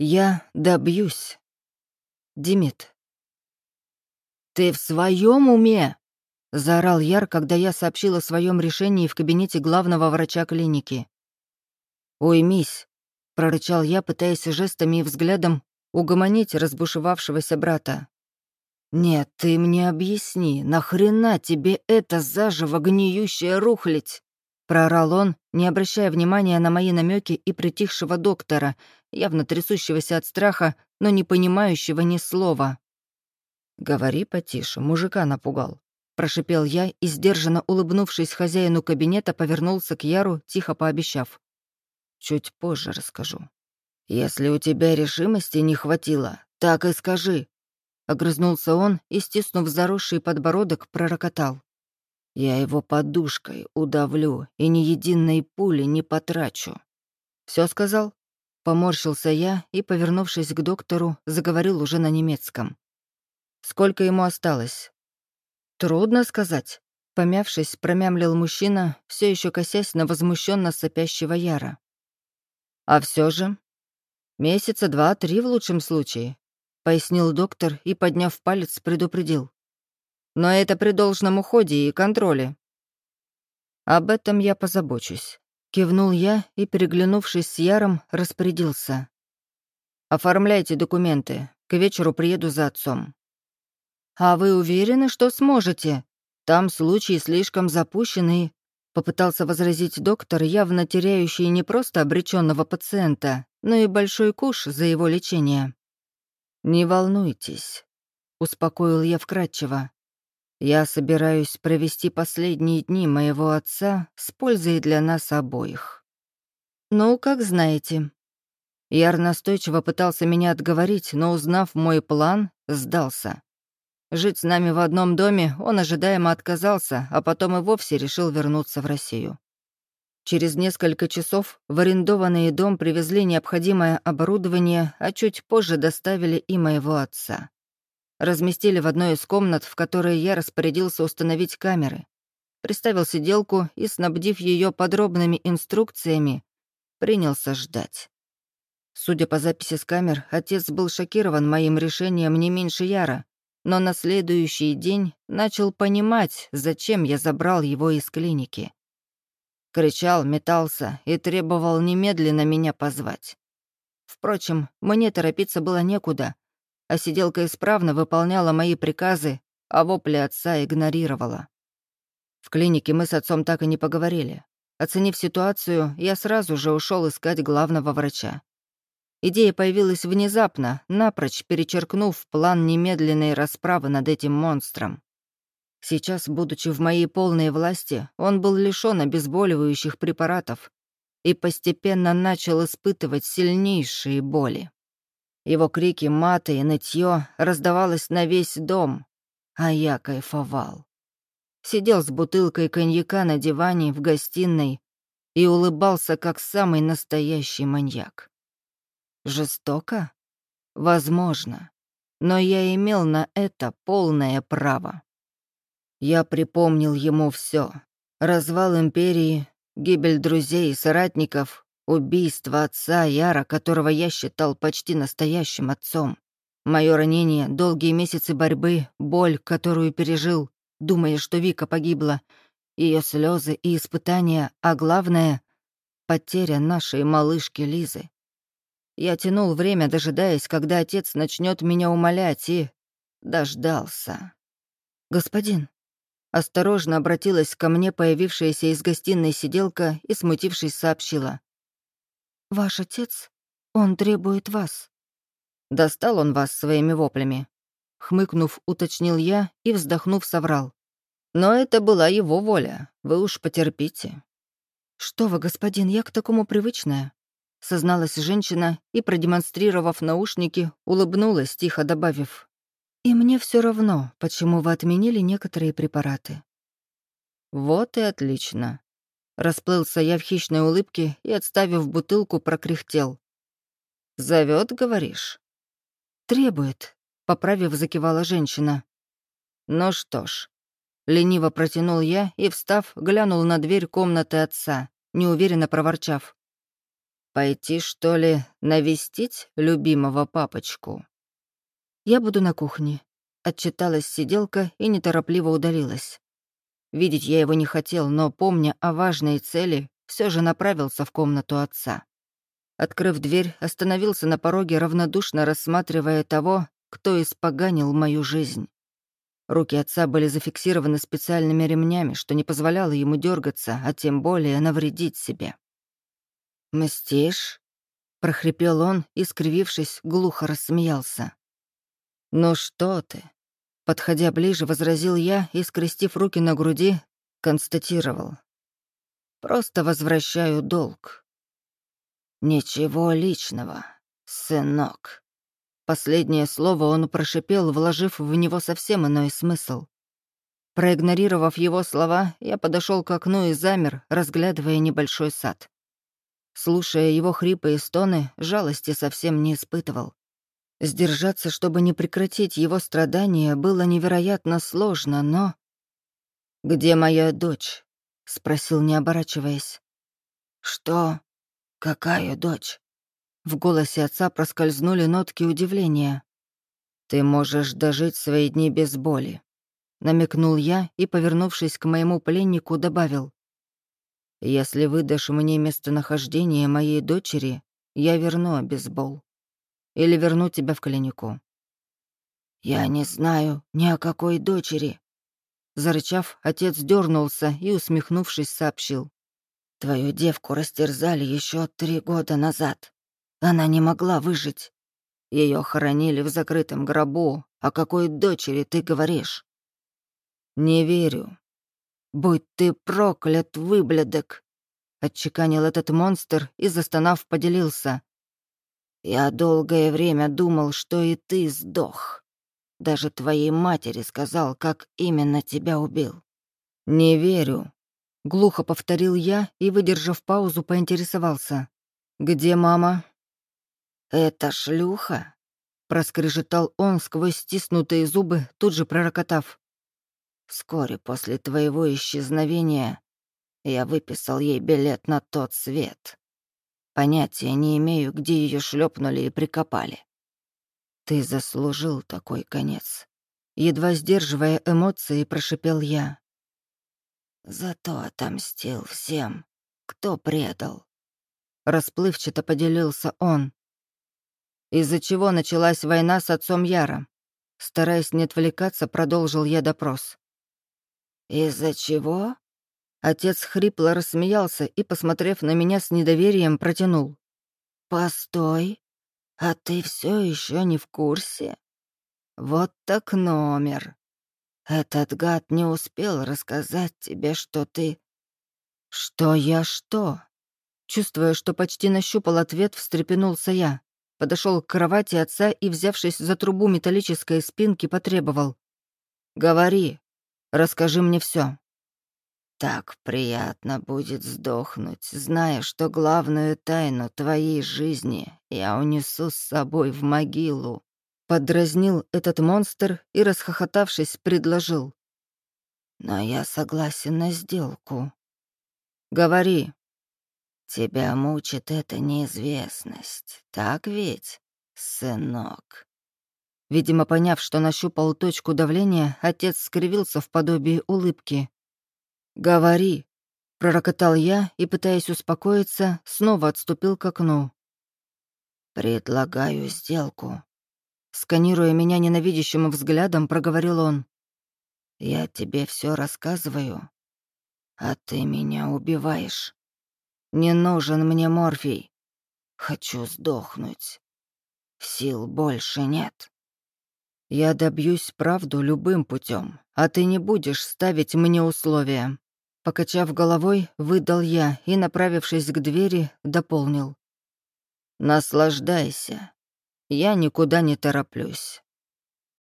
Я добьюсь. Димит. «Ты в своем уме?» — заорал Яр, когда я сообщил о своем решении в кабинете главного врача клиники. «Уймись», — прорычал я, пытаясь жестами и взглядом угомонить разбушевавшегося брата. «Нет, ты мне объясни, нахрена тебе это заживо гниющая рухлить?» Проорал он, не обращая внимания на мои намеки и притихшего доктора, явно трясущегося от страха, но не понимающего ни слова. «Говори потише, мужика напугал», — прошипел я и, сдержанно улыбнувшись хозяину кабинета, повернулся к Яру, тихо пообещав. «Чуть позже расскажу. Если у тебя решимости не хватило, так и скажи». Огрызнулся он и, стиснув заросший подбородок, пророкотал. Я его подушкой удавлю и ни единой пули не потрачу. Все сказал? Поморщился я и, повернувшись к доктору, заговорил уже на немецком. Сколько ему осталось? Трудно сказать. Помявшись, промямлил мужчина, все еще косясь на возмущенно сопящего Яра. А все же месяца два-три в лучшем случае, пояснил доктор и, подняв палец, предупредил. Но это при должном уходе и контроле. Об этом я позабочусь. Кивнул я и, переглянувшись с Яром, распорядился. «Оформляйте документы. К вечеру приеду за отцом». «А вы уверены, что сможете? Там случай слишком запущенный», — попытался возразить доктор, явно теряющий не просто обреченного пациента, но и большой куш за его лечение. «Не волнуйтесь», — успокоил я вкратчиво. Я собираюсь провести последние дни моего отца с пользой для нас обоих. Ну, как знаете. Яр настойчиво пытался меня отговорить, но, узнав мой план, сдался. Жить с нами в одном доме он ожидаемо отказался, а потом и вовсе решил вернуться в Россию. Через несколько часов в арендованный дом привезли необходимое оборудование, а чуть позже доставили и моего отца разместили в одной из комнат, в которой я распорядился установить камеры. Приставил сиделку и, снабдив ее подробными инструкциями, принялся ждать. Судя по записи с камер, отец был шокирован моим решением не меньше Яра, но на следующий день начал понимать, зачем я забрал его из клиники. Кричал, метался и требовал немедленно меня позвать. Впрочем, мне торопиться было некуда — а сиделка исправно выполняла мои приказы, а вопли отца игнорировала. В клинике мы с отцом так и не поговорили. Оценив ситуацию, я сразу же ушел искать главного врача. Идея появилась внезапно, напрочь перечеркнув план немедленной расправы над этим монстром. Сейчас, будучи в моей полной власти, он был лишён обезболивающих препаратов и постепенно начал испытывать сильнейшие боли. Его крики, маты и нытье раздавалось на весь дом, а я кайфовал. Сидел с бутылкой коньяка на диване в гостиной и улыбался, как самый настоящий маньяк. Жестоко? Возможно. Но я имел на это полное право. Я припомнил ему все: Развал империи, гибель друзей и соратников, Убийство отца Яра, которого я считал почти настоящим отцом. Мое ранение, долгие месяцы борьбы, боль, которую пережил, думая, что Вика погибла, ее слезы и испытания, а главное — потеря нашей малышки Лизы. Я тянул время, дожидаясь, когда отец начнет меня умолять, и дождался. «Господин», — осторожно обратилась ко мне появившаяся из гостиной сиделка и, смутившись, сообщила. «Ваш отец, он требует вас». «Достал он вас своими воплями?» Хмыкнув, уточнил я и, вздохнув, соврал. «Но это была его воля. Вы уж потерпите». «Что вы, господин, я к такому привычная», — созналась женщина и, продемонстрировав наушники, улыбнулась, тихо добавив. «И мне все равно, почему вы отменили некоторые препараты». «Вот и отлично. Расплылся я в хищной улыбке и, отставив бутылку, прокряхтел. Зовет, говоришь?» «Требует», — поправив, закивала женщина. «Ну что ж». Лениво протянул я и, встав, глянул на дверь комнаты отца, неуверенно проворчав. Пойти, что ли, навестить любимого папочку? Я буду на кухне. Отчиталась сиделка и неторопливо удалилась. Видеть я его не хотел, но, помня о важной цели, все же направился в комнату отца. Открыв дверь, остановился на пороге, равнодушно рассматривая того, кто испоганил мою жизнь. Руки отца были зафиксированы специальными ремнями, что не позволяло ему дергаться, а тем более навредить себе. «Мстишь?» — прохрипел он и, скривившись, глухо рассмеялся. «Ну что ты?» Подходя ближе, возразил я и, скрестив руки на груди, констатировал. «Просто возвращаю долг». «Ничего личного, сынок». Последнее слово он прошипел, вложив в него совсем иной смысл. Проигнорировав его слова, я подошел к окну и замер, разглядывая небольшой сад. Слушая его хрипы и стоны, жалости совсем не испытывал. Сдержаться, чтобы не прекратить его страдания, было невероятно сложно, но... «Где моя дочь?» — спросил, не оборачиваясь. «Что? Какая дочь?» В голосе отца проскользнули нотки удивления. «Ты можешь дожить свои дни без боли», — намекнул я и, повернувшись к моему пленнику, добавил. «Если выдашь мне местонахождение моей дочери, я верну обезбол». Или вернуть тебя в клинику?» «Я не знаю ни о какой дочери». Зарычав, отец дернулся и, усмехнувшись, сообщил. «Твою девку растерзали еще три года назад. Она не могла выжить. Ее хоронили в закрытом гробу. О какой дочери ты говоришь?» «Не верю». «Будь ты проклят, выблядок!» Отчеканил этот монстр и, застонав, поделился. Я долгое время думал, что и ты сдох. Даже твоей матери сказал, как именно тебя убил. Не верю. Глухо повторил я и, выдержав паузу, поинтересовался. «Где мама?» «Это шлюха?» Проскрежетал он сквозь стиснутые зубы, тут же пророкотав. «Вскоре после твоего исчезновения я выписал ей билет на тот свет. Понятия не имею, где ее шлепнули и прикопали. Ты заслужил такой конец. Едва сдерживая эмоции, прошипел я. Зато отомстил всем, кто предал. Расплывчато поделился он. Из-за чего началась война с отцом Яра? Стараясь не отвлекаться, продолжил я допрос. «Из-за чего?» Отец хрипло рассмеялся и, посмотрев на меня с недоверием, протянул. «Постой, а ты все еще не в курсе? Вот так номер. Этот гад не успел рассказать тебе, что ты...» «Что я что?» Чувствуя, что почти нащупал ответ, встрепенулся я. Подошел к кровати отца и, взявшись за трубу металлической спинки, потребовал. «Говори, расскажи мне все. Так приятно будет сдохнуть, зная, что главную тайну твоей жизни я унесу с собой в могилу. Подразнил этот монстр и, расхохотавшись, предложил. Но я согласен на сделку. Говори. Тебя мучит эта неизвестность, так ведь, сынок? Видимо, поняв, что нащупал точку давления, отец скривился в подобии улыбки. «Говори», — пророкотал я и, пытаясь успокоиться, снова отступил к окну. «Предлагаю сделку», — сканируя меня ненавидящим взглядом, проговорил он. «Я тебе все рассказываю, а ты меня убиваешь. Не нужен мне морфий. Хочу сдохнуть. Сил больше нет». «Я добьюсь правду любым путем, а ты не будешь ставить мне условия», Покачав головой, выдал я и, направившись к двери, дополнил. «Наслаждайся. Я никуда не тороплюсь.